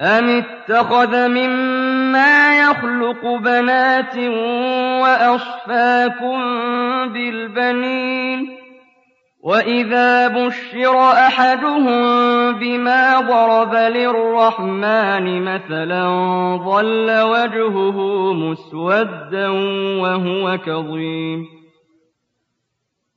أم اتخذ مما يخلق بنات وأصفاكم بالبنين وإذا بشر أحدهم بما ضرب للرحمن مثلا ظل وجهه مسودا وهو كظيم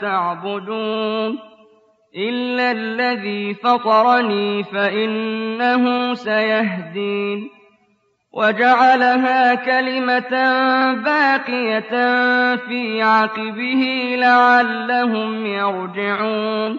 تعبدون إلا الذي فطرني فإنه سيهدين وجعلها كلمة باقية في عقبه لعلهم يرجعون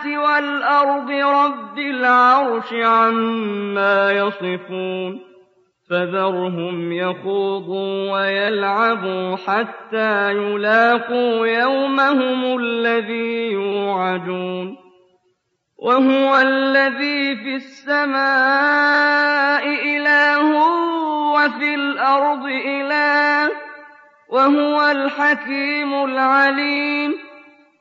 السَّمَاوَاتِ وَالْأَرْضِ رَبِّ الْعَرْشِ عَمَّا يَصِفُونَ فَذَرْهُمْ يَخُوضُوا وَيَلْعَبُوا حَتَّىٰ يُلَاقُوا يَوْمَهُمُ الَّذِي يُوعَدُونَ وَهُوَ الَّذِي فِي السَّمَاءِ إِلَٰهٌ وَفِي الْأَرْضِ إِلَٰهٌ ۚ وَهُوَ الْحَكِيمُ الْعَلِيمُ